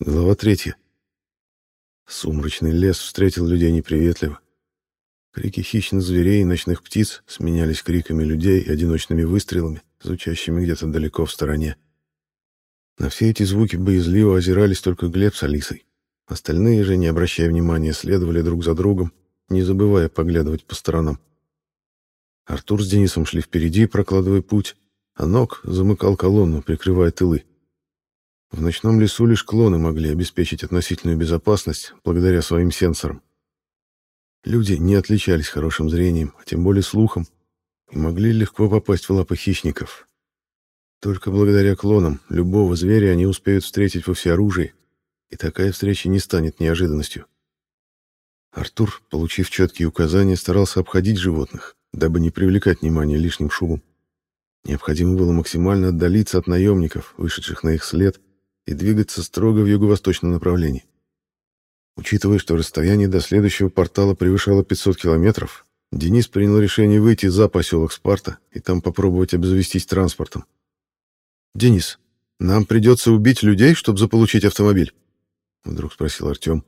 Глава третья. Сумрачный лес встретил людей неприветливо. Крики хищных зверей и ночных птиц сменялись криками людей и одиночными выстрелами, звучащими где-то далеко в стороне. На все эти звуки боязливо озирались только Глеб с Алисой. Остальные же, не обращая внимания, следовали друг за другом, не забывая поглядывать по сторонам. Артур с Денисом шли впереди, прокладывая путь, а Ног замыкал колонну, прикрывая тылы. В ночном лесу лишь клоны могли обеспечить относительную безопасность благодаря своим сенсорам. Люди не отличались хорошим зрением, а тем более слухом, и могли легко попасть в лапы хищников. Только благодаря клонам любого зверя они успеют встретить во всеоружии, и такая встреча не станет неожиданностью. Артур, получив четкие указания, старался обходить животных, дабы не привлекать внимание лишним шумом. Необходимо было максимально отдалиться от наемников, вышедших на их след, и двигаться строго в юго-восточном направлении. Учитывая, что расстояние до следующего портала превышало 500 километров, Денис принял решение выйти за поселок Спарта и там попробовать обзавестись транспортом. «Денис, нам придется убить людей, чтобы заполучить автомобиль?» Вдруг спросил Артем.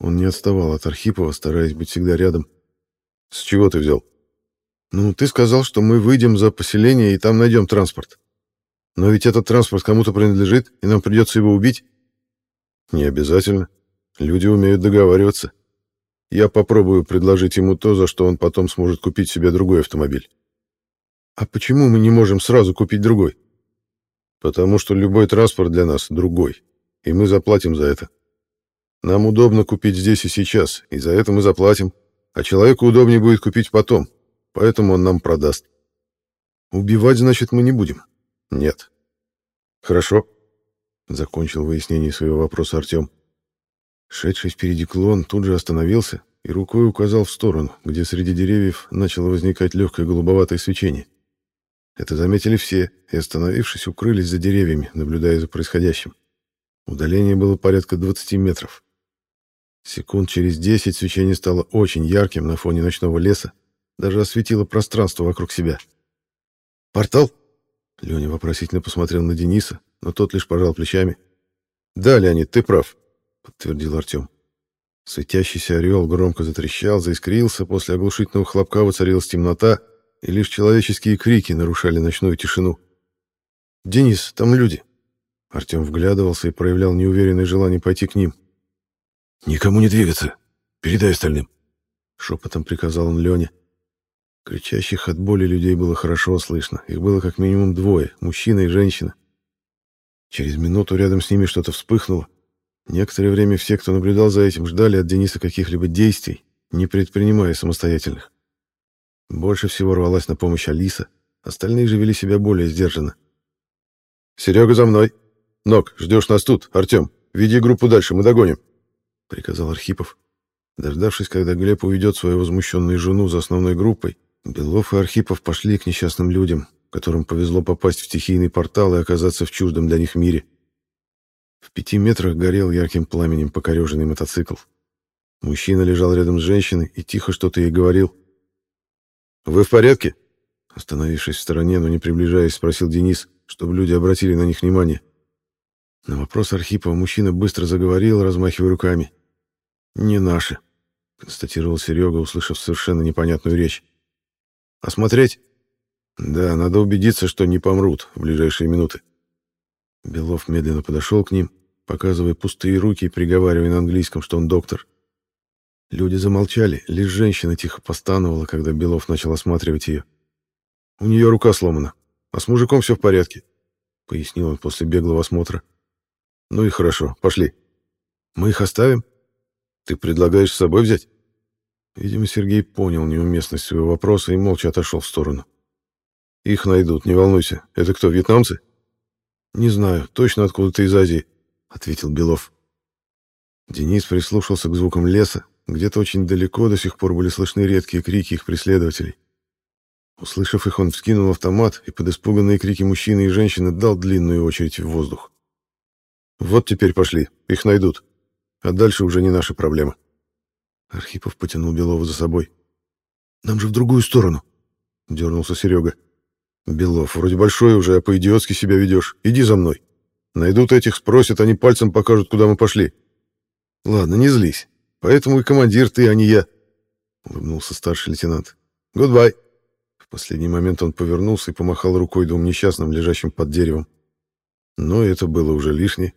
Он не отставал от Архипова, стараясь быть всегда рядом. «С чего ты взял?» «Ну, ты сказал, что мы выйдем за поселение и там найдем транспорт. Но ведь этот транспорт кому-то принадлежит, и нам придется его убить. Не обязательно. Люди умеют договариваться. Я попробую предложить ему то, за что он потом сможет купить себе другой автомобиль. А почему мы не можем сразу купить другой? Потому что любой транспорт для нас другой, и мы заплатим за это. Нам удобно купить здесь и сейчас, и за это мы заплатим, а человеку удобнее будет купить потом, поэтому он нам продаст. Убивать, значит, мы не будем. Нет. Хорошо. Закончил выяснение своего вопроса Артем. Шедший впереди клон тут же остановился и рукой указал в сторону, где среди деревьев начало возникать легкое голубоватое свечение. Это заметили все и, остановившись, укрылись за деревьями, наблюдая за происходящим. Удаление было порядка 20 метров. Секунд через 10 свечение стало очень ярким на фоне ночного леса, даже осветило пространство вокруг себя. «Портал?» Леня вопросительно посмотрел на Дениса, но тот лишь пожал плечами. «Да, Леонид, ты прав», — подтвердил Артем. Светящийся орел громко затрещал, заискрился, после оглушительного хлопка воцарилась темнота, и лишь человеческие крики нарушали ночную тишину. «Денис, там люди!» Артем вглядывался и проявлял неуверенное желание пойти к ним. «Никому не двигаться! Передай остальным!» Шепотом приказал он Лене. Кричащих от боли людей было хорошо слышно. Их было как минимум двое, мужчина и женщина. Через минуту рядом с ними что-то вспыхнуло. Некоторое время все, кто наблюдал за этим, ждали от Дениса каких-либо действий, не предпринимая самостоятельных. Больше всего рвалась на помощь Алиса, остальные же вели себя более сдержанно. «Серега, за мной! Ног, ждешь нас тут, Артем! Веди группу дальше, мы догоним!» — приказал Архипов. Дождавшись, когда Глеб уведет свою возмущенную жену за основной группой, Белов и Архипов пошли к несчастным людям, которым повезло попасть в стихийный портал и оказаться в чуждом для них мире. В пяти метрах горел ярким пламенем покореженный мотоцикл. Мужчина лежал рядом с женщиной и тихо что-то ей говорил. «Вы в порядке?» Остановившись в стороне, но не приближаясь, спросил Денис, чтобы люди обратили на них внимание. На вопрос Архипова мужчина быстро заговорил, размахивая руками. «Не наши», — констатировал Серега, услышав совершенно непонятную речь. Осмотреть? Да, надо убедиться, что не помрут в ближайшие минуты. Белов медленно подошел к ним, показывая пустые руки и приговаривая на английском, что он доктор. Люди замолчали, лишь женщина тихо постановала, когда Белов начал осматривать ее. «У нее рука сломана, а с мужиком все в порядке», — пояснил он после беглого осмотра. «Ну и хорошо, пошли. Мы их оставим? Ты предлагаешь с собой взять?» Видимо, Сергей понял неуместность своего вопроса и молча отошел в сторону. «Их найдут, не волнуйся. Это кто, вьетнамцы?» «Не знаю, точно откуда-то из Азии», — ответил Белов. Денис прислушался к звукам леса. Где-то очень далеко до сих пор были слышны редкие крики их преследователей. Услышав их, он вскинул автомат и под испуганные крики мужчины и женщины дал длинную очередь в воздух. «Вот теперь пошли, их найдут. А дальше уже не наша проблема». Архипов потянул Белова за собой. «Нам же в другую сторону!» — дернулся Серега. «Белов, вроде большой уже, а по-идиотски себя ведешь. Иди за мной. Найдут этих, спросят, они пальцем покажут, куда мы пошли. Ладно, не злись. Поэтому и командир ты, а не я. Улыбнулся старший лейтенант. Goodbye. В последний момент он повернулся и помахал рукой двум несчастным, лежащим под деревом. Но это было уже лишнее.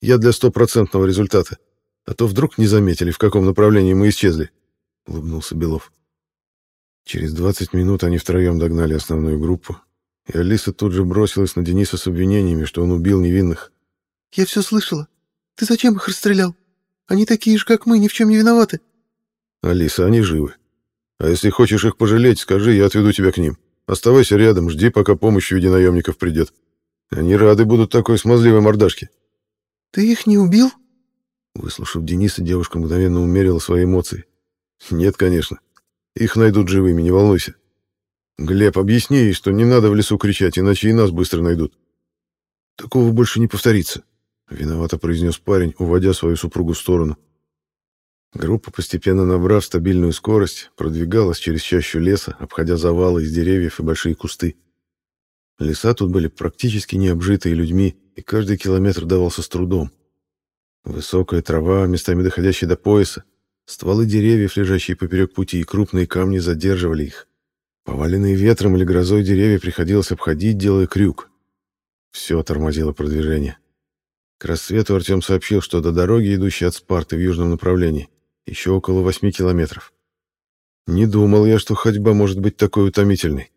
Я для стопроцентного результата. А то вдруг не заметили, в каком направлении мы исчезли. Улыбнулся Белов. Через 20 минут они втроем догнали основную группу, и Алиса тут же бросилась на Дениса с обвинениями, что он убил невинных. «Я все слышала. Ты зачем их расстрелял? Они такие же, как мы, ни в чем не виноваты». «Алиса, они живы. А если хочешь их пожалеть, скажи, я отведу тебя к ним. Оставайся рядом, жди, пока помощь в виде наемников придет. Они рады будут такой смазливой мордашке». «Ты их не убил?» Выслушав Дениса, девушка мгновенно умерила свои эмоции. «Нет, конечно. Их найдут живыми, не волнуйся. Глеб, объясни ей, что не надо в лесу кричать, иначе и нас быстро найдут». «Такого больше не повторится», — виновато произнес парень, уводя свою супругу в сторону. Группа, постепенно набрав стабильную скорость, продвигалась через чащу леса, обходя завалы из деревьев и большие кусты. Леса тут были практически не обжитые людьми, и каждый километр давался с трудом. Высокая трава, местами доходящая до пояса, стволы деревьев, лежащие поперек пути, и крупные камни задерживали их. Поваленные ветром или грозой деревья приходилось обходить, делая крюк. Все тормозило продвижение. К рассвету Артем сообщил, что до дороги, идущей от Спарты в южном направлении, еще около восьми километров. Не думал я, что ходьба может быть такой утомительной.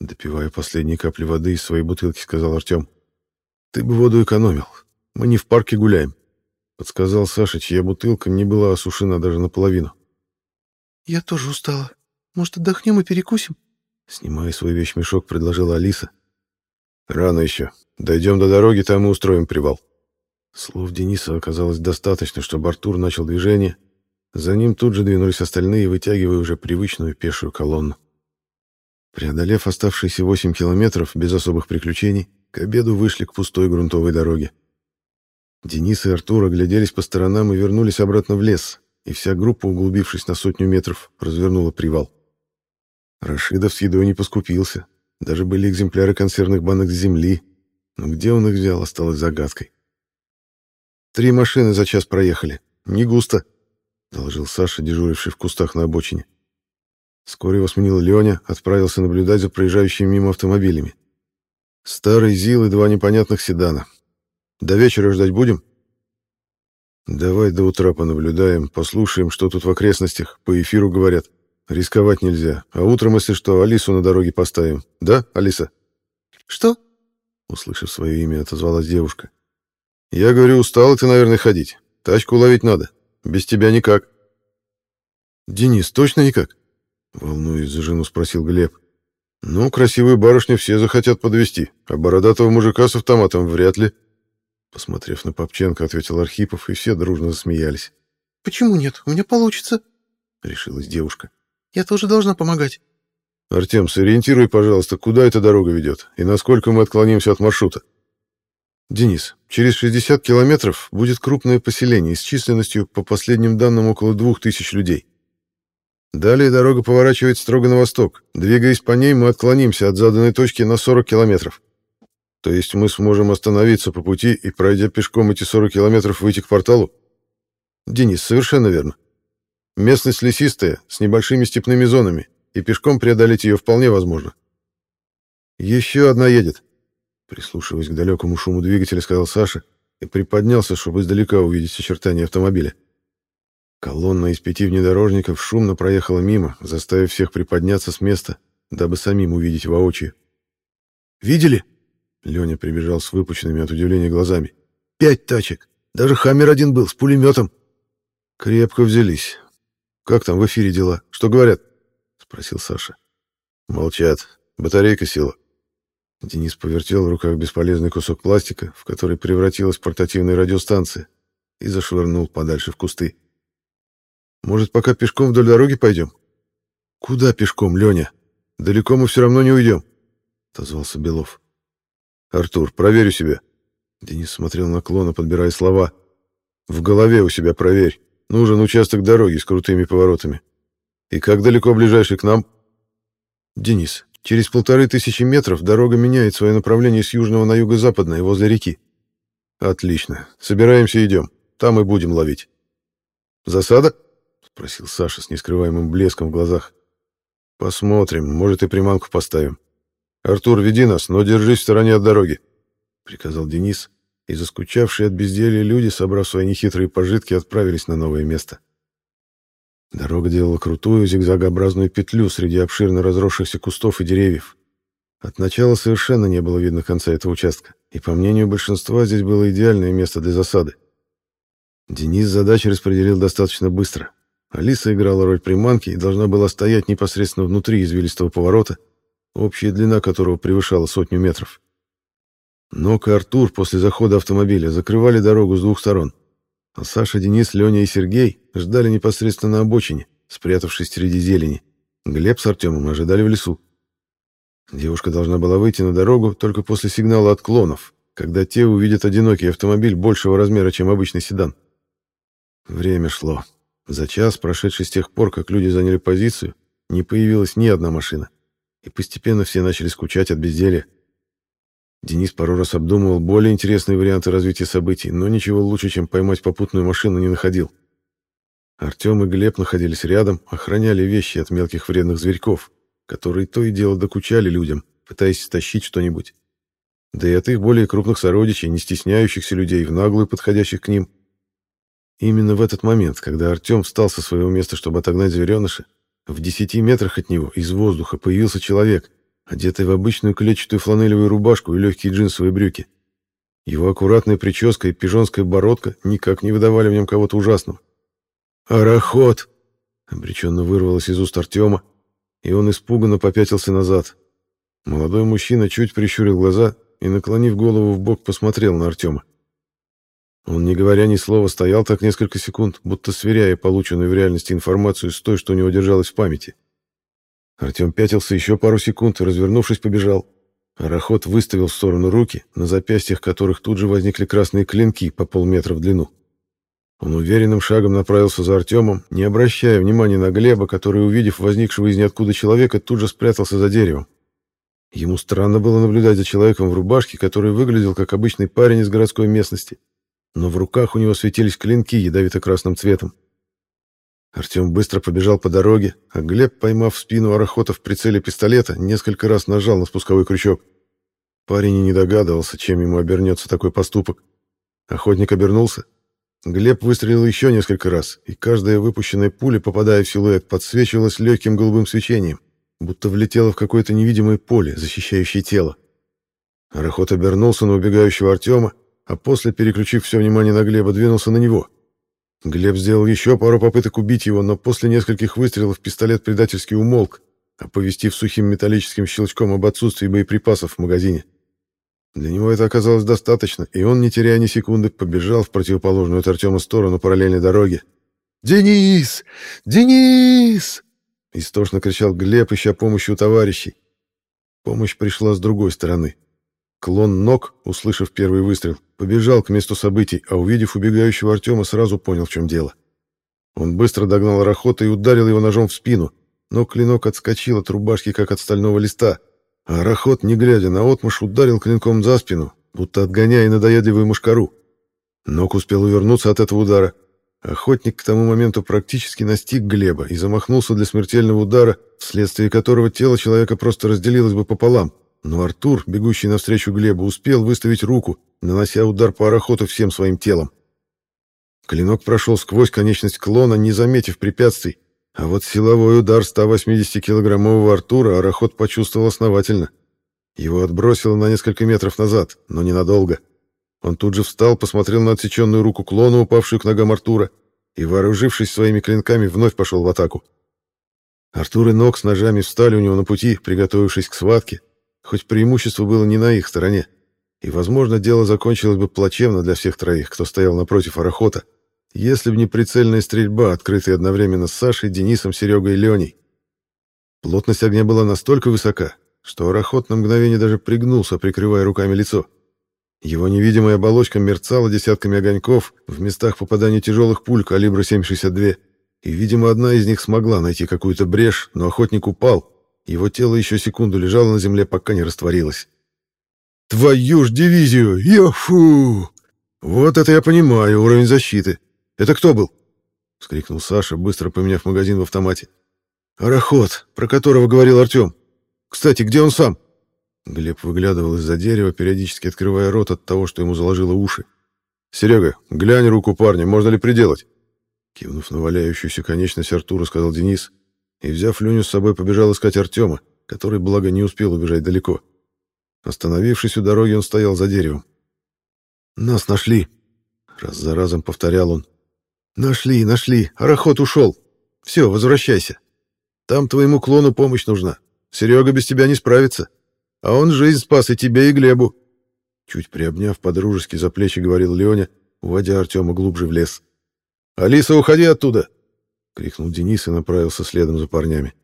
Допивая последние капли воды из своей бутылки, сказал Артем. Ты бы воду экономил. Мы не в парке гуляем. Подсказал Саша, чья бутылка не была осушена даже наполовину. Я тоже устала. Может, отдохнем и перекусим? Снимая свой вещмешок, предложила Алиса. Рано еще. Дойдем до дороги, там и устроим привал. Слов Дениса оказалось достаточно, чтобы Артур начал движение, за ним тут же двинулись остальные, вытягивая уже привычную пешую колонну. Преодолев оставшиеся 8 километров без особых приключений, к обеду вышли к пустой грунтовой дороге. Денис и Артур огляделись по сторонам и вернулись обратно в лес, и вся группа, углубившись на сотню метров, развернула привал. Рашидов с едой не поскупился. Даже были экземпляры консервных банок с земли, но где он их взял, осталось загадкой. «Три машины за час проехали. Не густо», доложил Саша, дежуривший в кустах на обочине. Вскоре его сменил Леня, отправился наблюдать за проезжающими мимо автомобилями. Старый ЗИЛ и два непонятных седана. До вечера ждать будем? Давай до утра понаблюдаем, послушаем, что тут в окрестностях, по эфиру говорят. Рисковать нельзя. А утром, если что, Алису на дороге поставим. Да, Алиса? Что? Услышав свое имя, отозвалась девушка. Я говорю, устала ты, наверное, ходить. Тачку ловить надо. Без тебя никак. Денис, точно никак? Волнуясь за жену, спросил Глеб. Ну, красивую барышню все захотят подвести, а бородатого мужика с автоматом вряд ли. Посмотрев на Попченко, ответил Архипов, и все дружно засмеялись. Почему нет? У меня получится, решилась девушка. Я тоже должна помогать. Артем, сориентируй, пожалуйста, куда эта дорога ведет и насколько мы отклонимся от маршрута. Денис, через 60 километров будет крупное поселение с численностью, по последним данным, около двух тысяч людей. Далее дорога поворачивает строго на восток. Двигаясь по ней, мы отклонимся от заданной точки на 40 километров. То есть мы сможем остановиться по пути и, пройдя пешком эти 40 километров, выйти к порталу? Денис, совершенно верно. Местность лесистая, с небольшими степными зонами, и пешком преодолеть ее вполне возможно. Еще одна едет. Прислушиваясь к далекому шуму двигателя, сказал Саша и приподнялся, чтобы издалека увидеть очертания автомобиля. Колонна из пяти внедорожников шумно проехала мимо, заставив всех приподняться с места, дабы самим увидеть воочию. «Видели?» Леня прибежал с выпученными от удивления глазами. «Пять тачек! Даже «Хаммер» один был, с пулеметом!» «Крепко взялись. Как там в эфире дела? Что говорят?» — спросил Саша. «Молчат. Батарейка села. Денис повертел в руках бесполезный кусок пластика, в который превратилась портативная радиостанция, и зашвырнул подальше в кусты. «Может, пока пешком вдоль дороги пойдем?» «Куда пешком, Леня? Далеко мы все равно не уйдем», — отозвался Белов. «Артур, проверь у себя». Денис смотрел на клона, подбирая слова. «В голове у себя проверь. Нужен участок дороги с крутыми поворотами. И как далеко ближайший к нам?» «Денис, через полторы тысячи метров дорога меняет свое направление с южного на юго-западное, возле реки. Отлично. Собираемся и идем. Там и будем ловить. Засада? Спросил Саша с нескрываемым блеском в глазах. Посмотрим, может и приманку поставим. Артур, веди нас, но держись в стороне от дороги, приказал Денис, и заскучавшие от безделья люди, собрав свои нехитрые пожитки, отправились на новое место. Дорога делала крутую зигзагообразную петлю среди обширно разросшихся кустов и деревьев. От начала совершенно не было видно конца этого участка, и, по мнению большинства, здесь было идеальное место для засады. Денис задачи распределил достаточно быстро. Алиса играла роль приманки и должна была стоять непосредственно внутри извилистого поворота, общая длина которого превышала сотню метров. Нок и Артур после захода автомобиля закрывали дорогу с двух сторон, а Саша, Денис, Леня и Сергей ждали непосредственно на обочине, спрятавшись среди зелени. Глеб с Артемом ожидали в лесу. Девушка должна была выйти на дорогу только после сигнала от клонов, когда те увидят одинокий автомобиль большего размера, чем обычный седан. Время шло. За час, прошедший с тех пор, как люди заняли позицию, не появилась ни одна машина, и постепенно все начали скучать от безделья. Денис пару раз обдумывал более интересные варианты развития событий, но ничего лучше, чем поймать попутную машину, не находил. Артем и Глеб находились рядом, охраняли вещи от мелких вредных зверьков, которые то и дело докучали людям, пытаясь стащить что-нибудь. Да и от их более крупных сородичей, не стесняющихся людей, в наглую подходящих к ним. Именно в этот момент, когда Артем встал со своего места, чтобы отогнать звереныша, в десяти метрах от него из воздуха появился человек — одетый в обычную клетчатую фланелевую рубашку и легкие джинсовые брюки. Его аккуратная прическа и пижонская бородка никак не выдавали в нем кого-то ужасного. «Арахот!» — обреченно вырвалось из уст Артема, и он испуганно попятился назад. Молодой мужчина чуть прищурил глаза и, наклонив голову в бок, посмотрел на Артема. Он, не говоря ни слова, стоял так несколько секунд, будто сверяя полученную в реальности информацию с той, что у него держалось в памяти. Артем пятился еще пару секунд и, развернувшись, побежал. Арахот выставил в сторону руки, на запястьях которых тут же возникли красные клинки по полметра в длину. Он уверенным шагом направился за Артемом, не обращая внимания на Глеба, который, увидев возникшего из ниоткуда человека, тут же спрятался за деревом. Ему странно было наблюдать за человеком в рубашке, который выглядел как обычный парень из городской местности, но в руках у него светились клинки ядовито-красным цветом. Артем быстро побежал по дороге, а Глеб, поймав спину Арахота в прицеле пистолета, несколько раз нажал на спусковой крючок. Парень и не догадывался, чем ему обернется такой поступок. Охотник обернулся. Глеб выстрелил еще несколько раз, и каждая выпущенная пуля, попадая в силуэт, подсвечивалась легким голубым свечением, будто влетела в какое-то невидимое поле, защищающее тело. Арахот обернулся на убегающего Артема, а после, переключив все внимание на Глеба, двинулся на него — Глеб сделал еще пару попыток убить его, но после нескольких выстрелов пистолет предательски умолк, оповестив сухим металлическим щелчком об отсутствии боеприпасов в магазине. Для него это оказалось достаточно, и он, не теряя ни секунды, побежал в противоположную от Артема сторону параллельной дороги. «Денис! Денис!» — истошно кричал Глеб, ища помощи у товарищей. Помощь пришла с другой стороны. Клон ног, услышав первый выстрел, побежал к месту событий, а увидев убегающего Артема, сразу понял, в чем дело. Он быстро догнал Рахота и ударил его ножом в спину, но клинок отскочил от рубашки, как от стального листа, а Рахот, не глядя на отмышь, ударил клинком за спину, будто отгоняя надоедливую мушкару. Ног успел увернуться от этого удара. Охотник к тому моменту практически настиг Глеба и замахнулся для смертельного удара, вследствие которого тело человека просто разделилось бы пополам. Но Артур, бегущий навстречу Глебу, успел выставить руку, нанося удар по арахоту всем своим телом. Клинок прошел сквозь конечность клона, не заметив препятствий, а вот силовой удар 180-килограммового Артура Арахот почувствовал основательно. Его отбросило на несколько метров назад, но ненадолго. Он тут же встал, посмотрел на отсеченную руку клона, упавшую к ногам Артура, и, вооружившись своими клинками, вновь пошел в атаку. Артур и Нок с ножами встали у него на пути, приготовившись к схватке, хоть преимущество было не на их стороне, и, возможно, дело закончилось бы плачевно для всех троих, кто стоял напротив Арахота, если бы не прицельная стрельба, открытая одновременно с Сашей, Денисом, Серегой и Леней. Плотность огня была настолько высока, что Арахот на мгновение даже пригнулся, прикрывая руками лицо. Его невидимая оболочка мерцала десятками огоньков в местах попадания тяжелых пуль калибра 7,62, и, видимо, одна из них смогла найти какую-то брешь, но охотник упал, Его тело еще секунду лежало на земле, пока не растворилось. «Твою ж дивизию! Йофу! Вот это я понимаю, уровень защиты. Это кто был?» — вскрикнул Саша, быстро поменяв магазин в автомате. «Арахот, про которого говорил Артем. Кстати, где он сам?» Глеб выглядывал из-за дерева, периодически открывая рот от того, что ему заложило уши. «Серега, глянь руку парня, можно ли приделать?» Кивнув на валяющуюся конечность Артура, сказал Денис, и, взяв Леню с собой, побежал искать Артема, который, благо, не успел убежать далеко. Остановившись у дороги, он стоял за деревом. «Нас нашли!» — раз за разом повторял он. «Нашли, нашли! Арахот ушел! Все, возвращайся! Там твоему клону помощь нужна. Серега без тебя не справится. А он жизнь спас и тебе, и Глебу!» Чуть приобняв подружески за плечи, говорил Леня, уводя Артема глубже в лес. «Алиса, уходи оттуда!» — крикнул Денис и направился следом за парнями.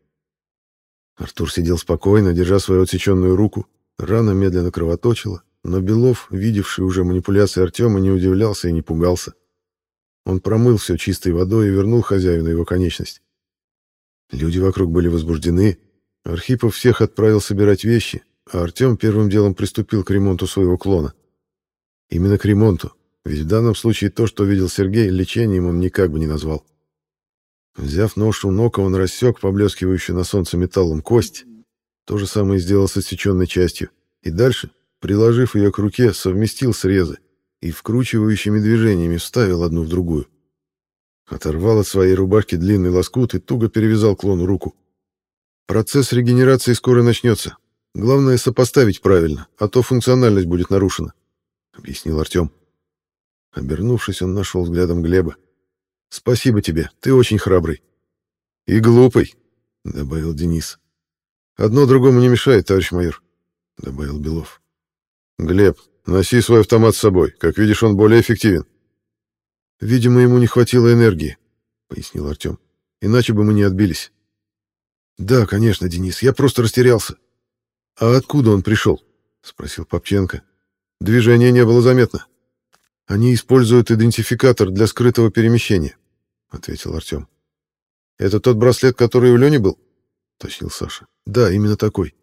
Артур сидел спокойно, держа свою отсеченную руку. Рана медленно кровоточила, но Белов, видевший уже манипуляции Артема, не удивлялся и не пугался. Он промыл все чистой водой и вернул хозяину его конечность. Люди вокруг были возбуждены. Архипов всех отправил собирать вещи, а Артем первым делом приступил к ремонту своего клона. Именно к ремонту, ведь в данном случае то, что видел Сергей, лечением он никак бы не назвал. Взяв нож у Нока, он рассек поблескивающую на солнце металлом кость. То же самое сделал с отсеченной частью. И дальше, приложив ее к руке, совместил срезы и вкручивающими движениями вставил одну в другую. Оторвал от своей рубашки длинный лоскут и туго перевязал клону руку. Процесс регенерации скоро начнется. Главное сопоставить правильно, а то функциональность будет нарушена, — объяснил Артем. Обернувшись, он нашел взглядом Глеба. Спасибо тебе, ты очень храбрый. И глупый, добавил Денис. Одно другому не мешает, товарищ майор, добавил Белов. Глеб, носи свой автомат с собой. Как видишь, он более эффективен. Видимо, ему не хватило энергии, пояснил Артем. Иначе бы мы не отбились. Да, конечно, Денис, я просто растерялся. А откуда он пришел? спросил Попченко. Движения не было заметно. Они используют идентификатор для скрытого перемещения, ответил Артем. Это тот браслет, который у Лени был? уточнил Саша. Да, именно такой.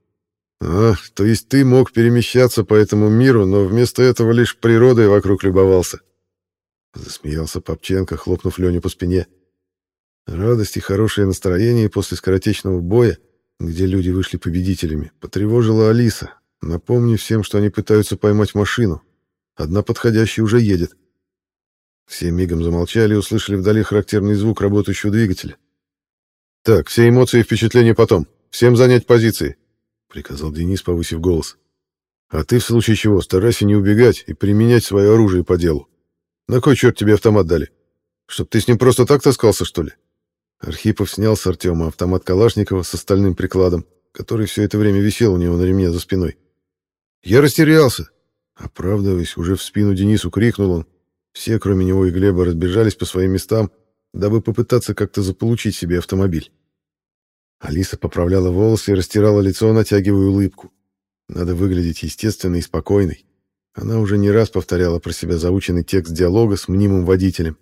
А, то есть ты мог перемещаться по этому миру, но вместо этого лишь природой вокруг любовался. Засмеялся Попченко, хлопнув Леню по спине. Радость и хорошее настроение после скоротечного боя, где люди вышли победителями, потревожила Алиса, напомнив всем, что они пытаются поймать машину, Одна подходящая уже едет. Все мигом замолчали и услышали вдали характерный звук работающего двигателя. «Так, все эмоции и впечатления потом. Всем занять позиции», — приказал Денис, повысив голос. «А ты, в случае чего, старайся не убегать и применять свое оружие по делу. На кой черт тебе автомат дали? Чтоб ты с ним просто так таскался, что ли?» Архипов снял с Артема автомат Калашникова с остальным прикладом, который все это время висел у него на ремне за спиной. «Я растерялся. Оправдываясь, уже в спину Денису крикнул он. Все, кроме него и Глеба, разбежались по своим местам, дабы попытаться как-то заполучить себе автомобиль. Алиса поправляла волосы и растирала лицо, натягивая улыбку. Надо выглядеть естественной и спокойной. Она уже не раз повторяла про себя заученный текст диалога с мнимым водителем.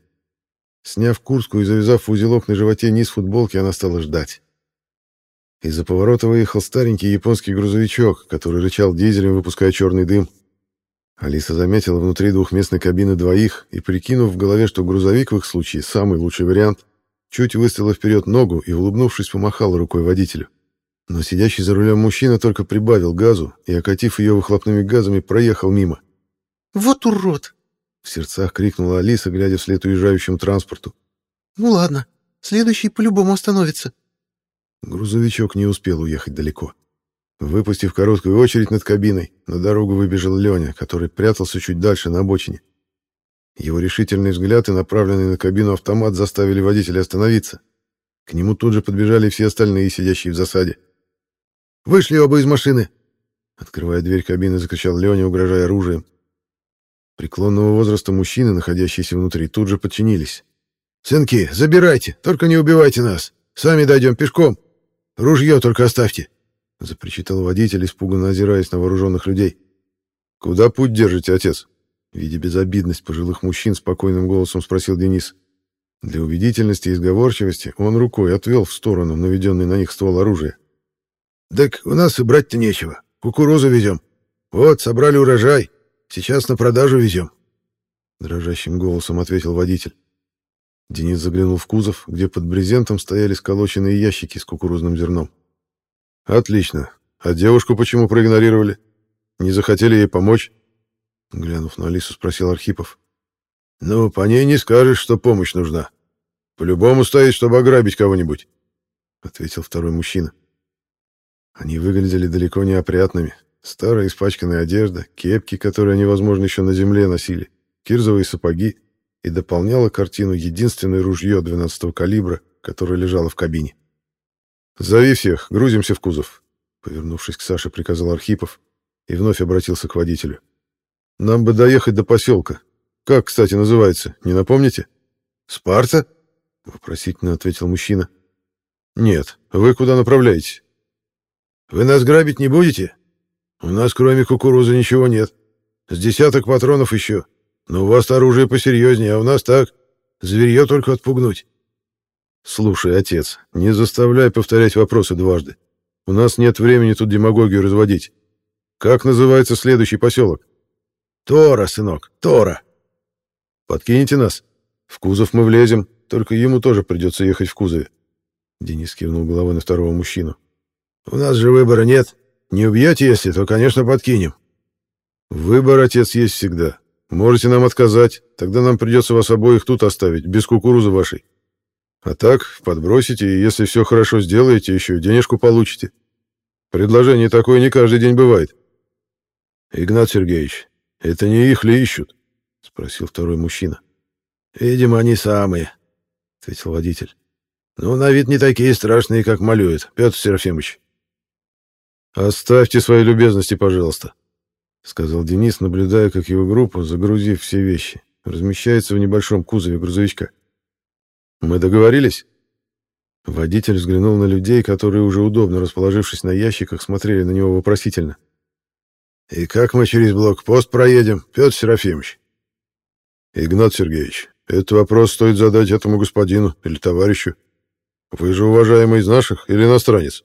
Сняв куртку и завязав узелок на животе низ футболки, она стала ждать. Из-за поворота выехал старенький японский грузовичок, который рычал дизелем, выпуская черный дым. Алиса заметила внутри двухместной кабины двоих и, прикинув в голове, что грузовик в их случае самый лучший вариант, чуть выставила вперед ногу и, улыбнувшись, помахала рукой водителю. Но сидящий за рулем мужчина только прибавил газу и, окатив ее выхлопными газами, проехал мимо. «Вот урод!» — в сердцах крикнула Алиса, глядя вслед уезжающему транспорту. «Ну ладно, следующий по-любому остановится». Грузовичок не успел уехать далеко. Выпустив короткую очередь над кабиной, на дорогу выбежал Леня, который прятался чуть дальше на обочине. Его решительный взгляд и направленный на кабину автомат заставили водителя остановиться. К нему тут же подбежали все остальные, сидящие в засаде. «Вышли оба из машины!» Открывая дверь кабины, закричал Леня, угрожая оружием. Преклонного возраста мужчины, находящиеся внутри, тут же подчинились. «Сынки, забирайте, только не убивайте нас. Сами дойдем пешком. Ружье только оставьте запричитал водитель, испуганно озираясь на вооруженных людей. «Куда путь держите, отец?» Видя безобидность пожилых мужчин, спокойным голосом спросил Денис. Для убедительности и изговорчивости он рукой отвел в сторону наведенный на них ствол оружия. Так у нас и брать-то нечего. Кукурузу везем. Вот, собрали урожай. Сейчас на продажу везем. Дрожащим голосом ответил водитель. Денис заглянул в кузов, где под брезентом стояли сколоченные ящики с кукурузным зерном. «Отлично. А девушку почему проигнорировали? Не захотели ей помочь?» Глянув на Алису, спросил Архипов. «Ну, по ней не скажешь, что помощь нужна. По-любому стоит, чтобы ограбить кого-нибудь», — ответил второй мужчина. Они выглядели далеко не опрятными. Старая испачканная одежда, кепки, которые они, возможно, еще на земле носили, кирзовые сапоги, и дополняла картину единственное ружье 12-го калибра, которое лежало в кабине. «Зови всех, грузимся в кузов», — повернувшись к Саше, приказал Архипов и вновь обратился к водителю. «Нам бы доехать до поселка. Как, кстати, называется, не напомните?» «Спарта?» — вопросительно ответил мужчина. «Нет, вы куда направляетесь?» «Вы нас грабить не будете? У нас кроме кукурузы ничего нет. С десяток патронов еще. Но у вас оружие посерьезнее, а у нас так. Зверье только отпугнуть. Слушай, отец, не заставляй повторять вопросы дважды. У нас нет времени тут демагогию разводить. Как называется следующий поселок? Тора, сынок, Тора. Подкинете нас? В кузов мы влезем, только ему тоже придется ехать в кузове. Денис кивнул головой на второго мужчину. У нас же выбора нет. Не убьете, если, то, конечно, подкинем. Выбор, отец, есть всегда. Можете нам отказать, тогда нам придется вас обоих тут оставить, без кукурузы вашей. А так, подбросите, и если все хорошо сделаете, еще денежку получите. Предложение такое не каждый день бывает. Игнат Сергеевич, это не их ли ищут? Спросил второй мужчина. Видимо, они самые, ответил водитель. Ну, на вид не такие страшные, как малюют, Петр Серафимович. Оставьте свои любезности, пожалуйста, — сказал Денис, наблюдая, как его группа, загрузив все вещи, размещается в небольшом кузове грузовичка. «Мы договорились?» Водитель взглянул на людей, которые, уже удобно расположившись на ящиках, смотрели на него вопросительно. «И как мы через блокпост проедем, Петр Серафимович?» «Игнат Сергеевич, этот вопрос стоит задать этому господину или товарищу. Вы же уважаемый из наших или иностранец?»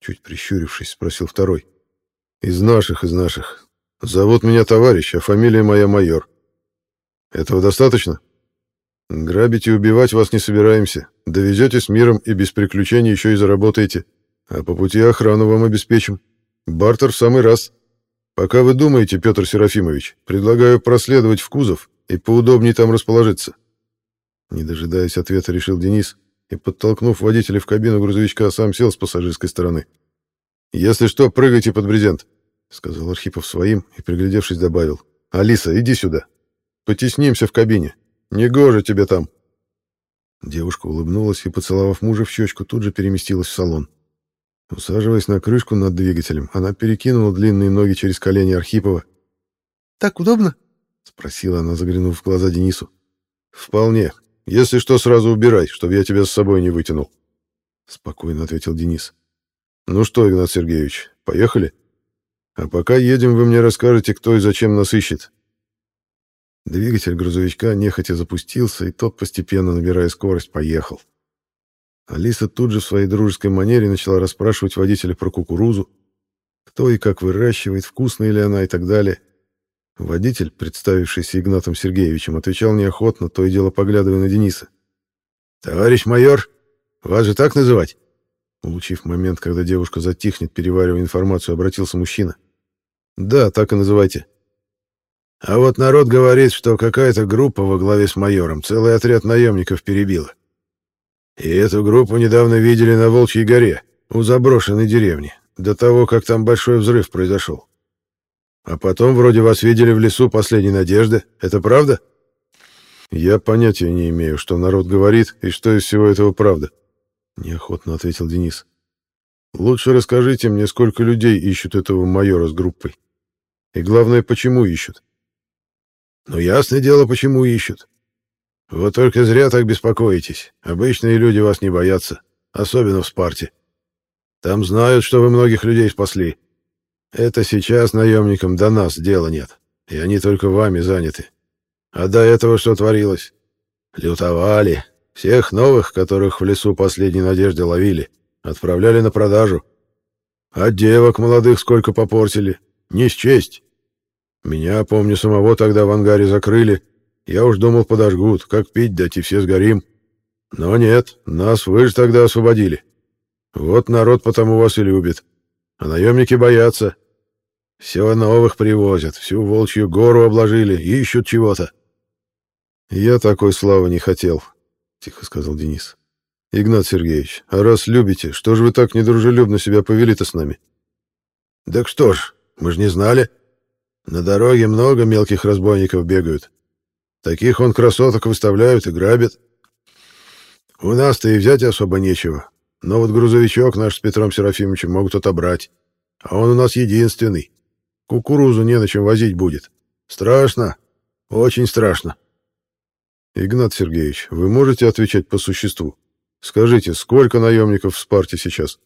Чуть прищурившись, спросил второй. «Из наших, из наших. Зовут меня товарищ, а фамилия моя майор. Этого достаточно? Грабить и убивать вас не собираемся. Довезете с миром и без приключений еще и заработаете. А по пути охрану вам обеспечим. Бартер в самый раз. Пока вы думаете, Петр Серафимович, предлагаю проследовать в кузов и поудобнее там расположиться. Не дожидаясь ответа, решил Денис и, подтолкнув водителя в кабину грузовичка, сам сел с пассажирской стороны. «Если что, прыгайте под брезент сказал Архипов своим и, приглядевшись, добавил. «Алиса, иди сюда. Потеснимся в кабине. Негоже тебе там». Девушка улыбнулась и, поцеловав мужа в щечку, тут же переместилась в салон. Усаживаясь на крышку над двигателем, она перекинула длинные ноги через колени Архипова. «Так удобно?» — спросила она, заглянув в глаза Денису. «Вполне. Если что, сразу убирай, чтобы я тебя с собой не вытянул», — спокойно ответил Денис. «Ну что, Игнат Сергеевич, поехали?» А пока едем, вы мне расскажете, кто и зачем нас ищет. Двигатель грузовичка нехотя запустился, и тот, постепенно набирая скорость, поехал. Алиса тут же в своей дружеской манере начала расспрашивать водителя про кукурузу, кто и как выращивает, вкусная ли она и так далее. Водитель, представившийся Игнатом Сергеевичем, отвечал неохотно, то и дело поглядывая на Дениса. «Товарищ майор, вас же так называть?» Улучив момент, когда девушка затихнет, переваривая информацию, обратился мужчина. Да, так и называйте. А вот народ говорит, что какая-то группа во главе с майором целый отряд наемников перебила. И эту группу недавно видели на Волчьей горе, у заброшенной деревни, до того, как там большой взрыв произошел. А потом вроде вас видели в лесу последней надежды. Это правда? Я понятия не имею, что народ говорит и что из всего этого правда. Неохотно ответил Денис. Лучше расскажите мне, сколько людей ищут этого майора с группой. И главное, почему ищут? Ну, ясное дело, почему ищут. Вот только зря так беспокоитесь. Обычные люди вас не боятся, особенно в Спарте. Там знают, что вы многих людей спасли. Это сейчас наемникам до нас дела нет, и они только вами заняты. А до этого что творилось? Лютовали. Всех новых, которых в лесу последней надежды ловили, отправляли на продажу. А девок молодых сколько попортили. Не счесть. Меня, помню, самого тогда в ангаре закрыли. Я уж думал, подожгут, как пить дать, и все сгорим. Но нет, нас вы же тогда освободили. Вот народ потому вас и любит. А наемники боятся. Все новых привозят, всю волчью гору обложили, ищут чего-то. Я такой славы не хотел, тихо сказал Денис. Игнат Сергеевич, а раз любите, что же вы так недружелюбно себя повели-то с нами? Так что ж, мы же не знали. На дороге много мелких разбойников бегают. Таких он красоток выставляют и грабят. У нас-то и взять особо нечего. Но вот грузовичок наш с Петром Серафимовичем могут отобрать. А он у нас единственный. Кукурузу не на чем возить будет. Страшно. Очень страшно. Игнат Сергеевич, вы можете отвечать по существу? Скажите, сколько наемников в Спарте сейчас?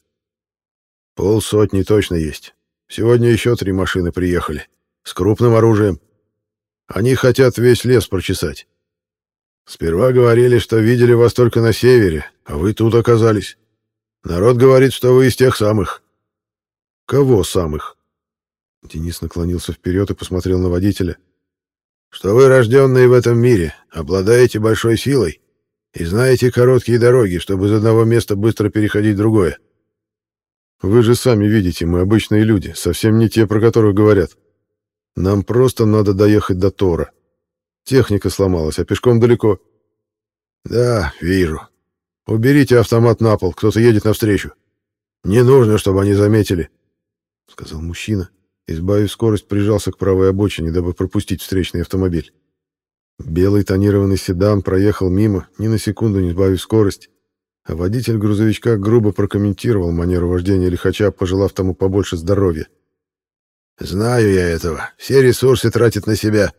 Полсотни точно есть. Сегодня еще три машины приехали. С крупным оружием. Они хотят весь лес прочесать. Сперва говорили, что видели вас только на севере, а вы тут оказались. Народ говорит, что вы из тех самых. Кого самых? Денис наклонился вперед и посмотрел на водителя. Что вы рожденные в этом мире, обладаете большой силой и знаете короткие дороги, чтобы из одного места быстро переходить в другое. Вы же сами видите, мы обычные люди, совсем не те, про которых говорят. Нам просто надо доехать до Тора. Техника сломалась, а пешком далеко. Да, вижу. Уберите автомат на пол, кто-то едет навстречу. Не нужно, чтобы они заметили, — сказал мужчина. Избавив скорость, прижался к правой обочине, дабы пропустить встречный автомобиль. Белый тонированный седан проехал мимо, ни на секунду не сбавив скорость, а водитель грузовичка грубо прокомментировал манеру вождения лихача, пожелав тому побольше здоровья. «Знаю я этого. Все ресурсы тратит на себя.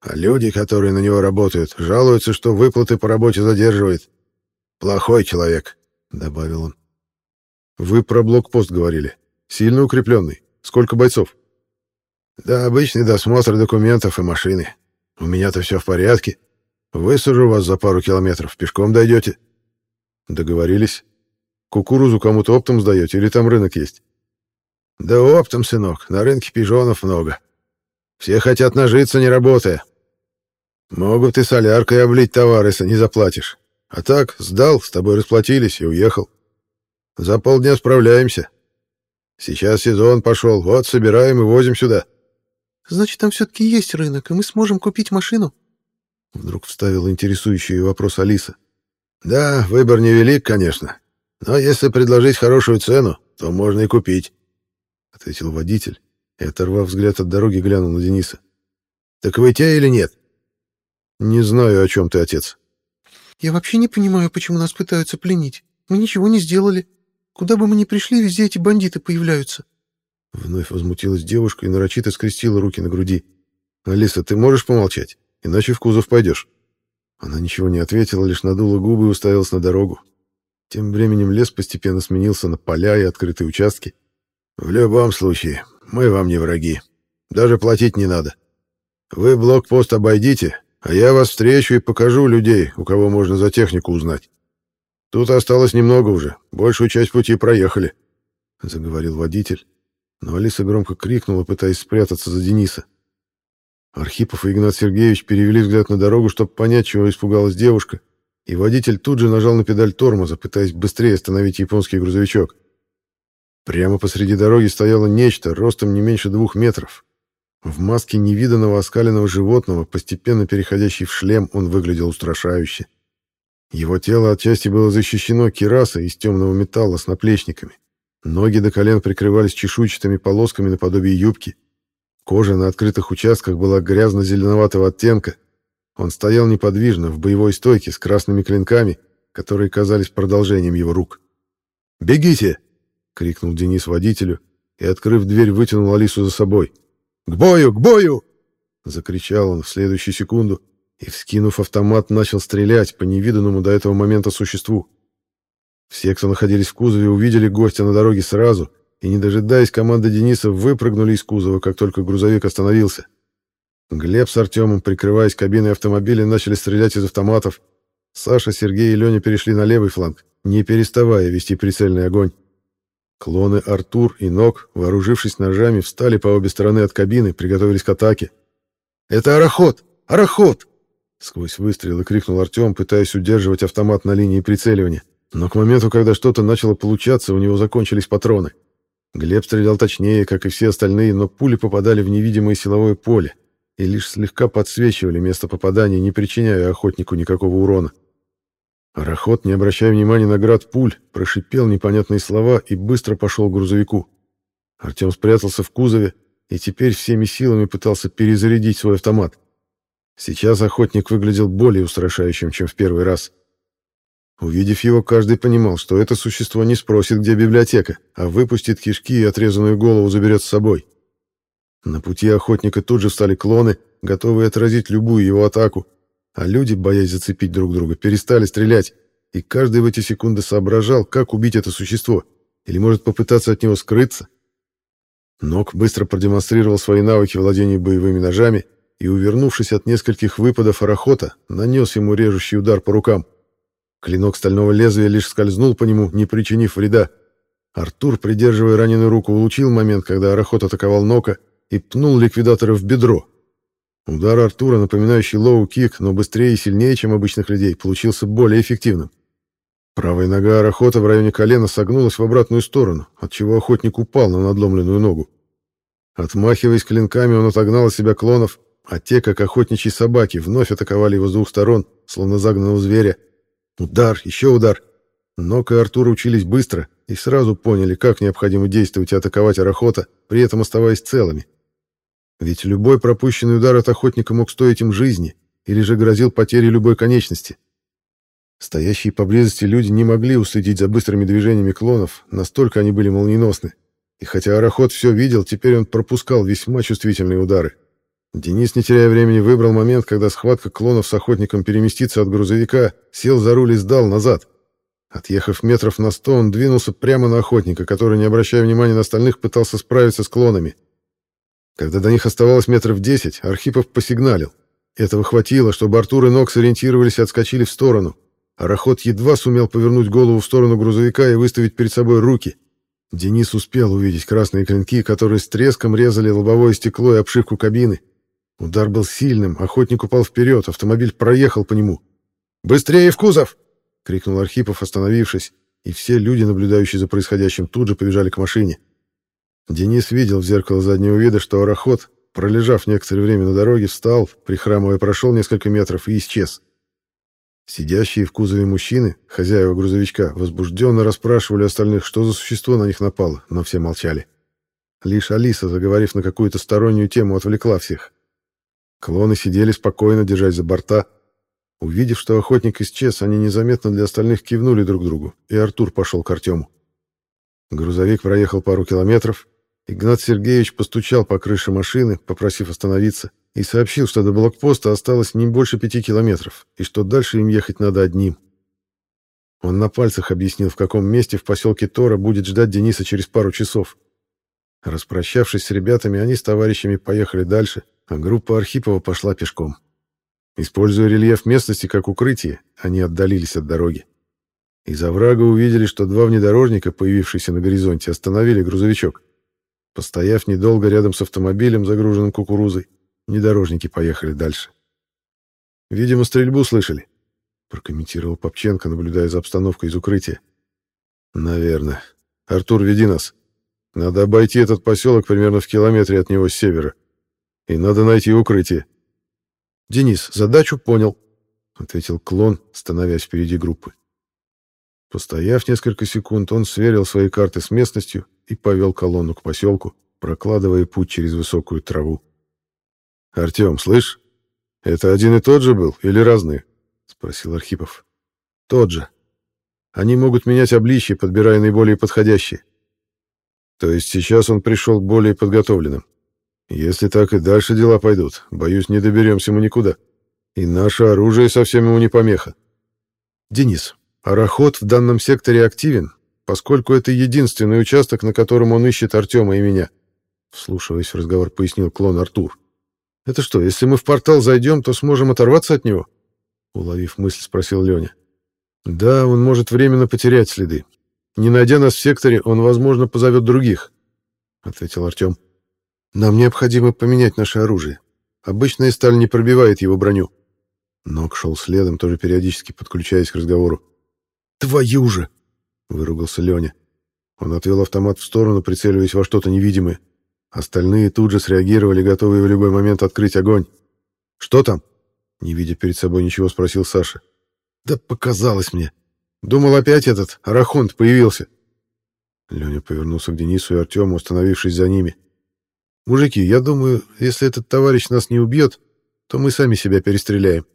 А люди, которые на него работают, жалуются, что выплаты по работе задерживает. Плохой человек, добавил он. Вы про блокпост говорили. Сильно укрепленный. Сколько бойцов? Да обычный досмотр документов и машины. У меня-то все в порядке. Высажу вас за пару километров, пешком дойдете. Договорились. Кукурузу кому-то оптом сдаете или там рынок есть? Да оптом, сынок, на рынке пижонов много. Все хотят нажиться, не работая. Могут и соляркой облить товар, если не заплатишь. А так, сдал, с тобой расплатились и уехал. За полдня справляемся. Сейчас сезон пошел, вот собираем и возим сюда. Значит, там все-таки есть рынок, и мы сможем купить машину? Вдруг вставил интересующий вопрос Алиса. Да, выбор невелик, конечно. Но если предложить хорошую цену, то можно и купить. Ответил водитель и, оторвав взгляд от дороги, глянул на Дениса. Так вы те или нет? «Не знаю, о чем ты, отец». «Я вообще не понимаю, почему нас пытаются пленить. Мы ничего не сделали. Куда бы мы ни пришли, везде эти бандиты появляются». Вновь возмутилась девушка и нарочито скрестила руки на груди. «Алиса, ты можешь помолчать? Иначе в кузов пойдешь». Она ничего не ответила, лишь надула губы и уставилась на дорогу. Тем временем лес постепенно сменился на поля и открытые участки. «В любом случае, мы вам не враги. Даже платить не надо. Вы блокпост обойдите, а я вас встречу и покажу людей, у кого можно за технику узнать. Тут осталось немного уже, большую часть пути проехали, — заговорил водитель. Но Алиса громко крикнула, пытаясь спрятаться за Дениса. Архипов и Игнат Сергеевич перевели взгляд на дорогу, чтобы понять, чего испугалась девушка, и водитель тут же нажал на педаль тормоза, пытаясь быстрее остановить японский грузовичок. Прямо посреди дороги стояло нечто, ростом не меньше двух метров, в маске невиданного оскаленного животного, постепенно переходящий в шлем, он выглядел устрашающе. Его тело отчасти было защищено кирасой из темного металла с наплечниками. Ноги до колен прикрывались чешуйчатыми полосками наподобие юбки. Кожа на открытых участках была грязно-зеленоватого оттенка. Он стоял неподвижно, в боевой стойке, с красными клинками, которые казались продолжением его рук. «Бегите!» — крикнул Денис водителю и, открыв дверь, вытянул Алису за собой. «К бою! К бою!» — закричал он в следующую секунду и, вскинув автомат, начал стрелять по невиданному до этого момента существу. Все, кто находились в кузове, увидели гостя на дороге сразу и, не дожидаясь команды Дениса, выпрыгнули из кузова, как только грузовик остановился. Глеб с Артемом, прикрываясь кабиной автомобиля, начали стрелять из автоматов. Саша, Сергей и Леня перешли на левый фланг, не переставая вести прицельный огонь. Клоны Артур и Нок, вооружившись ножами, встали по обе стороны от кабины, приготовились к атаке. «Это арахот! Арахот!» Сквозь выстрелы крикнул Артем, пытаясь удерживать автомат на линии прицеливания. Но к моменту, когда что-то начало получаться, у него закончились патроны. Глеб стрелял точнее, как и все остальные, но пули попадали в невидимое силовое поле и лишь слегка подсвечивали место попадания, не причиняя охотнику никакого урона. Арахот, не обращая внимания на град пуль, прошипел непонятные слова и быстро пошел к грузовику. Артем спрятался в кузове и теперь всеми силами пытался перезарядить свой автомат. Сейчас охотник выглядел более устрашающим, чем в первый раз. Увидев его, каждый понимал, что это существо не спросит, где библиотека, а выпустит кишки и отрезанную голову заберет с собой. На пути охотника тут же встали клоны, готовые отразить любую его атаку, а люди, боясь зацепить друг друга, перестали стрелять, и каждый в эти секунды соображал, как убить это существо, или может попытаться от него скрыться. Нок быстро продемонстрировал свои навыки владения боевыми ножами и, увернувшись от нескольких выпадов арахота, нанес ему режущий удар по рукам. Клинок стального лезвия лишь скользнул по нему, не причинив вреда. Артур, придерживая раненую руку, улучил момент, когда Арахот атаковал Нока и пнул ликвидатора в бедро. Удар Артура, напоминающий лоу-кик, но быстрее и сильнее, чем обычных людей, получился более эффективным. Правая нога Арахота в районе колена согнулась в обратную сторону, отчего охотник упал на надломленную ногу. Отмахиваясь клинками, он отогнал от себя клонов, а те, как охотничьи собаки, вновь атаковали его с двух сторон, словно загнанного зверя, Удар, еще удар. Нок и Артур учились быстро и сразу поняли, как необходимо действовать и атаковать Арахота, при этом оставаясь целыми. Ведь любой пропущенный удар от охотника мог стоить им жизни или же грозил потерей любой конечности. Стоящие поблизости люди не могли уследить за быстрыми движениями клонов, настолько они были молниеносны. И хотя Арахот все видел, теперь он пропускал весьма чувствительные удары. Денис, не теряя времени, выбрал момент, когда схватка клонов с охотником переместится от грузовика, сел за руль и сдал назад. Отъехав метров на сто, он двинулся прямо на охотника, который, не обращая внимания на остальных, пытался справиться с клонами. Когда до них оставалось метров десять, Архипов посигналил. Этого хватило, чтобы Артур и Нокс ориентировались и отскочили в сторону. Арахот едва сумел повернуть голову в сторону грузовика и выставить перед собой руки. Денис успел увидеть красные клинки, которые с треском резали лобовое стекло и обшивку кабины. Удар был сильным, охотник упал вперед, автомобиль проехал по нему. «Быстрее в кузов!» — крикнул Архипов, остановившись, и все люди, наблюдающие за происходящим, тут же побежали к машине. Денис видел в зеркало заднего вида, что арахот, пролежав некоторое время на дороге, встал, прихрамывая, прошел несколько метров и исчез. Сидящие в кузове мужчины, хозяева грузовичка, возбужденно расспрашивали остальных, что за существо на них напало, но все молчали. Лишь Алиса, заговорив на какую-то стороннюю тему, отвлекла всех. Клоны сидели спокойно, держась за борта. Увидев, что охотник исчез, они незаметно для остальных кивнули друг другу, и Артур пошел к Артему. Грузовик проехал пару километров. Игнат Сергеевич постучал по крыше машины, попросив остановиться, и сообщил, что до блокпоста осталось не больше пяти километров, и что дальше им ехать надо одним. Он на пальцах объяснил, в каком месте в поселке Тора будет ждать Дениса через пару часов. Распрощавшись с ребятами, они с товарищами поехали дальше, а группа Архипова пошла пешком. Используя рельеф местности как укрытие, они отдалились от дороги. Из оврага увидели, что два внедорожника, появившиеся на горизонте, остановили грузовичок. Постояв недолго рядом с автомобилем, загруженным кукурузой, внедорожники поехали дальше. «Видимо, стрельбу слышали», — прокомментировал Попченко, наблюдая за обстановкой из укрытия. «Наверное. Артур, веди нас. Надо обойти этот поселок примерно в километре от него с севера и надо найти укрытие. Денис, задачу понял, ответил клон, становясь впереди группы. Постояв несколько секунд, он сверил свои карты с местностью и повел колонну к поселку, прокладывая путь через высокую траву. «Артем, слышь, это один и тот же был или разные?» — спросил Архипов. «Тот же. Они могут менять обличье, подбирая наиболее подходящие. То есть сейчас он пришел более подготовленным. Если так и дальше дела пойдут, боюсь, не доберемся мы никуда. И наше оружие совсем ему не помеха. Денис, пароход в данном секторе активен, поскольку это единственный участок, на котором он ищет Артема и меня. Вслушиваясь в разговор, пояснил клон Артур. Это что, если мы в портал зайдем, то сможем оторваться от него? Уловив мысль, спросил Леня. Да, он может временно потерять следы. Не найдя нас в секторе, он, возможно, позовет других, — ответил Артем. Нам необходимо поменять наше оружие. Обычная сталь не пробивает его броню. Нок шел следом, тоже периодически подключаясь к разговору. «Твою же!» — выругался Леня. Он отвел автомат в сторону, прицеливаясь во что-то невидимое. Остальные тут же среагировали, готовые в любой момент открыть огонь. «Что там?» — не видя перед собой ничего, спросил Саша. «Да показалось мне. Думал, опять этот арахонт появился». Леня повернулся к Денису и Артему, установившись за ними. «Мужики, я думаю, если этот товарищ нас не убьет, то мы сами себя перестреляем.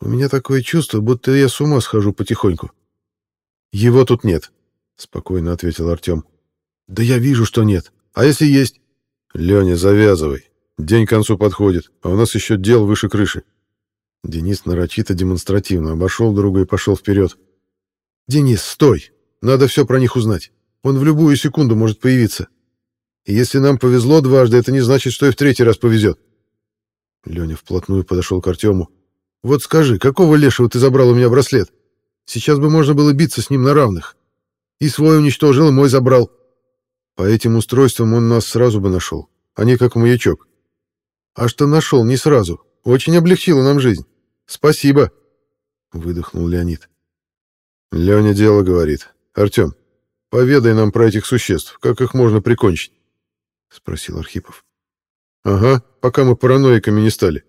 У меня такое чувство, будто я с ума схожу потихоньку». «Его тут нет», — спокойно ответил Артем. «Да я вижу, что нет. А если есть?» «Леня, завязывай. День к концу подходит, а у нас еще дел выше крыши». Денис нарочито демонстративно обошел друга и пошел вперед. «Денис, стой! Надо все про них узнать. Он в любую секунду может появиться. И если нам повезло дважды, это не значит, что и в третий раз повезет». Леня вплотную подошел к Артему. «Вот скажи, какого лешего ты забрал у меня браслет? Сейчас бы можно было биться с ним на равных. И свой уничтожил, и мой забрал. По этим устройствам он нас сразу бы нашел. Они как маячок. А что нашел не сразу, очень облегчило нам жизнь. Спасибо, выдохнул Леонид. Леня дело говорит. Артем, поведай нам про этих существ, как их можно прикончить, спросил Архипов. Ага, пока мы параноиками не стали.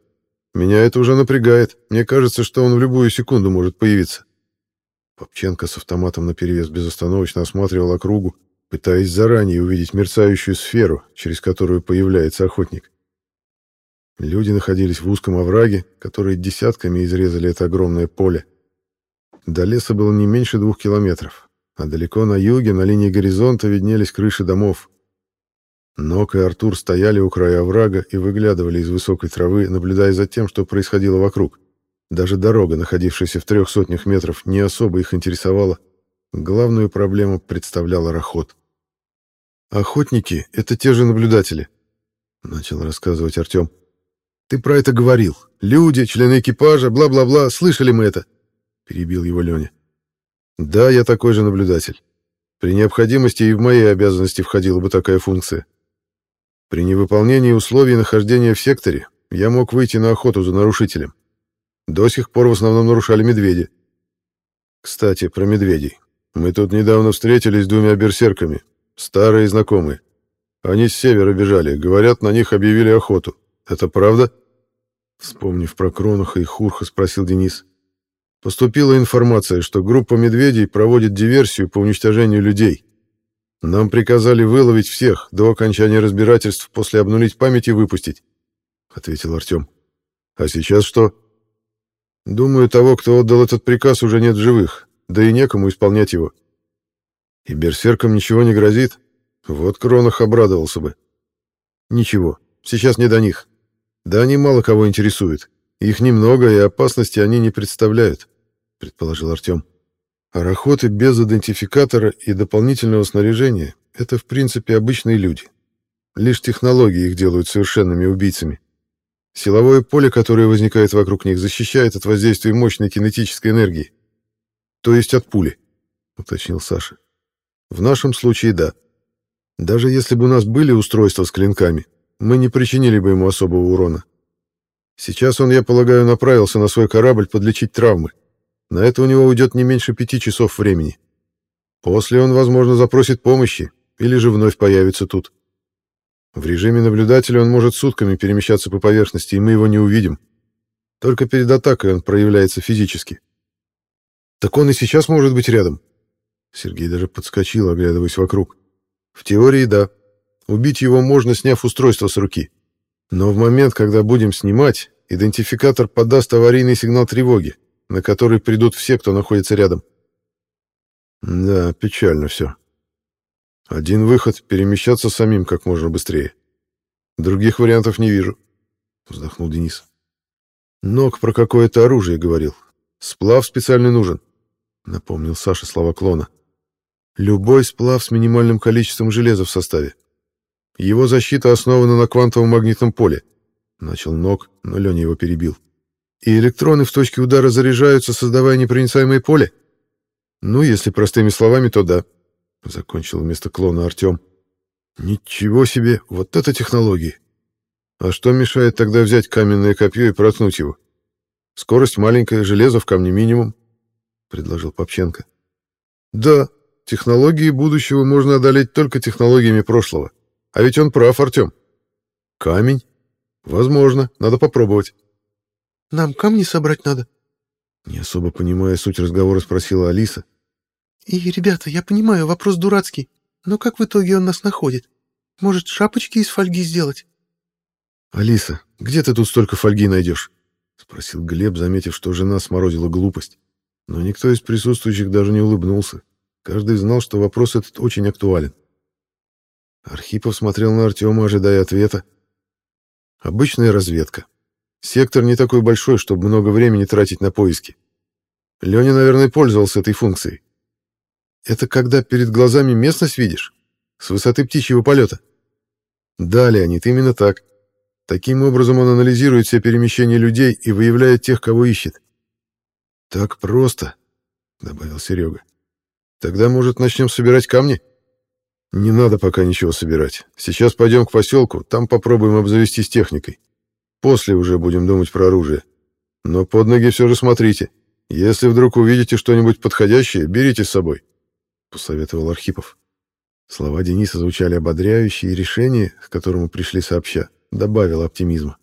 Меня это уже напрягает. Мне кажется, что он в любую секунду может появиться. Попченко с автоматом наперевес безостановочно осматривал округу, пытаясь заранее увидеть мерцающую сферу, через которую появляется охотник. Люди находились в узком овраге, который десятками изрезали это огромное поле. До леса было не меньше двух километров, а далеко на юге, на линии горизонта, виднелись крыши домов. Нок и Артур стояли у края оврага и выглядывали из высокой травы, наблюдая за тем, что происходило вокруг. Даже дорога, находившаяся в трех сотнях метров, не особо их интересовала. Главную проблему представлял рахот. «Охотники — это те же наблюдатели», — начал рассказывать Артем. «Ты про это говорил. Люди, члены экипажа, бла-бла-бла, слышали мы это», — перебил его Леня. «Да, я такой же наблюдатель. При необходимости и в мои обязанности входила бы такая функция. При невыполнении условий нахождения в секторе я мог выйти на охоту за нарушителем. До сих пор в основном нарушали медведи. Кстати, про медведей. Мы тут недавно встретились с двумя берсерками, старые знакомые. Они с севера бежали, говорят, на них объявили охоту. Это правда? Вспомнив про Кронаха и Хурха, спросил Денис. Поступила информация, что группа медведей проводит диверсию по уничтожению людей. Нам приказали выловить всех, до окончания разбирательств после обнулить память и выпустить, ответил Артем. А сейчас что? Думаю, того, кто отдал этот приказ, уже нет в живых, да и некому исполнять его. И берсеркам ничего не грозит. Вот Кронах обрадовался бы. Ничего, сейчас не до них. Да они мало кого интересуют. Их немного, и опасности они не представляют, предположил Артем. Арахоты без идентификатора и дополнительного снаряжения — это, в принципе, обычные люди. Лишь технологии их делают совершенными убийцами. Силовое поле, которое возникает вокруг них, защищает от воздействия мощной кинетической энергии. То есть от пули, уточнил Саша. В нашем случае да. Даже если бы у нас были устройства с клинками, мы не причинили бы ему особого урона. Сейчас он, я полагаю, направился на свой корабль подлечить травмы. На это у него уйдет не меньше пяти часов времени. После он, возможно, запросит помощи или же вновь появится тут. В режиме наблюдателя он может сутками перемещаться по поверхности, и мы его не увидим. Только перед атакой он проявляется физически. Так он и сейчас может быть рядом. Сергей даже подскочил, оглядываясь вокруг. В теории, да. Убить его можно, сняв устройство с руки. Но в момент, когда будем снимать, идентификатор подаст аварийный сигнал тревоги, на который придут все, кто находится рядом. Да, печально все. Один выход — перемещаться самим как можно быстрее. Других вариантов не вижу, — вздохнул Денис. Ног про какое-то оружие говорил. Сплав специальный нужен, — напомнил Саша слова клона. Любой сплав с минимальным количеством железа в составе. Его защита основана на квантовом магнитном поле. Начал Ног, но Леня его перебил. И электроны в точке удара заряжаются, создавая непроницаемое поле? Ну, если простыми словами, то да. — закончил вместо клона Артем. «Ничего себе! Вот это технологии! А что мешает тогда взять каменное копье и проткнуть его? Скорость маленькая, железо в камне минимум», — предложил Попченко. «Да, технологии будущего можно одолеть только технологиями прошлого. А ведь он прав, Артем. Камень? Возможно, надо попробовать». «Нам камни собрать надо?» Не особо понимая суть разговора, спросила Алиса. «И, ребята, я понимаю, вопрос дурацкий, но как в итоге он нас находит? Может, шапочки из фольги сделать?» «Алиса, где ты тут столько фольги найдешь?» — спросил Глеб, заметив, что жена сморозила глупость. Но никто из присутствующих даже не улыбнулся. Каждый знал, что вопрос этот очень актуален. Архипов смотрел на Артема, ожидая ответа. «Обычная разведка. Сектор не такой большой, чтобы много времени тратить на поиски. Леня, наверное, пользовался этой функцией. Это когда перед глазами местность видишь? С высоты птичьего полета? Да, Леонид, именно так. Таким образом он анализирует все перемещения людей и выявляет тех, кого ищет. Так просто, добавил Серега. Тогда, может, начнем собирать камни? Не надо пока ничего собирать. Сейчас пойдем к поселку, там попробуем обзавестись техникой. После уже будем думать про оружие. Но под ноги все же смотрите. Если вдруг увидите что-нибудь подходящее, берите с собой», — посоветовал Архипов. Слова Дениса звучали ободряюще, и решение, к которому пришли сообща, добавило оптимизма.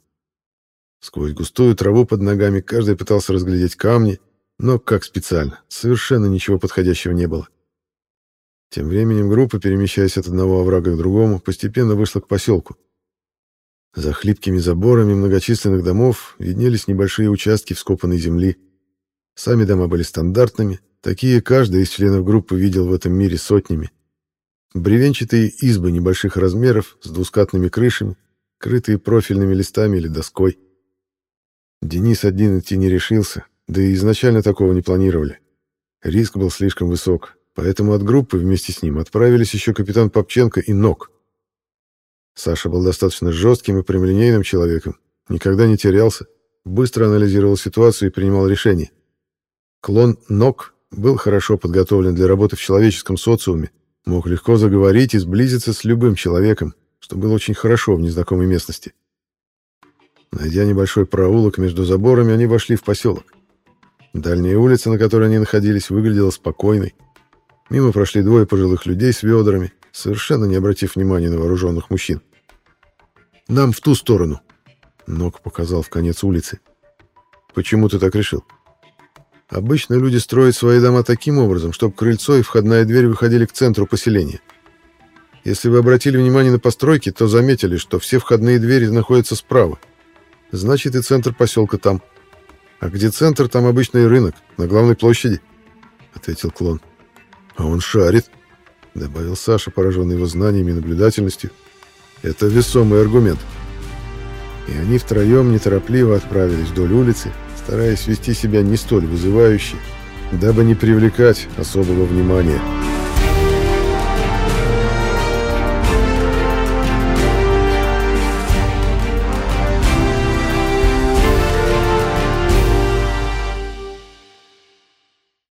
Сквозь густую траву под ногами каждый пытался разглядеть камни, но как специально, совершенно ничего подходящего не было. Тем временем группа, перемещаясь от одного оврага к другому, постепенно вышла к поселку. За хлипкими заборами многочисленных домов виднелись небольшие участки вскопанной земли. Сами дома были стандартными, такие каждый из членов группы видел в этом мире сотнями. Бревенчатые избы небольших размеров с двускатными крышами, крытые профильными листами или доской. Денис один идти не решился, да и изначально такого не планировали. Риск был слишком высок, поэтому от группы вместе с ним отправились еще капитан Попченко и Нок. Саша был достаточно жестким и прямолинейным человеком, никогда не терялся, быстро анализировал ситуацию и принимал решения. Клон Нок был хорошо подготовлен для работы в человеческом социуме, мог легко заговорить и сблизиться с любым человеком, что было очень хорошо в незнакомой местности. Найдя небольшой проулок между заборами, они вошли в поселок. Дальняя улица, на которой они находились, выглядела спокойной. Мимо прошли двое пожилых людей с ведрами, совершенно не обратив внимания на вооруженных мужчин. «Нам в ту сторону», — Нок показал в конец улицы. «Почему ты так решил?» «Обычно люди строят свои дома таким образом, чтобы крыльцо и входная дверь выходили к центру поселения. Если вы обратили внимание на постройки, то заметили, что все входные двери находятся справа. Значит, и центр поселка там. А где центр, там обычный рынок, на главной площади», — ответил клон. «А он шарит», — добавил Саша, пораженный его знаниями и наблюдательностью. Это весомый аргумент. И они втроем неторопливо отправились вдоль улицы, стараясь вести себя не столь вызывающе, дабы не привлекать особого внимания.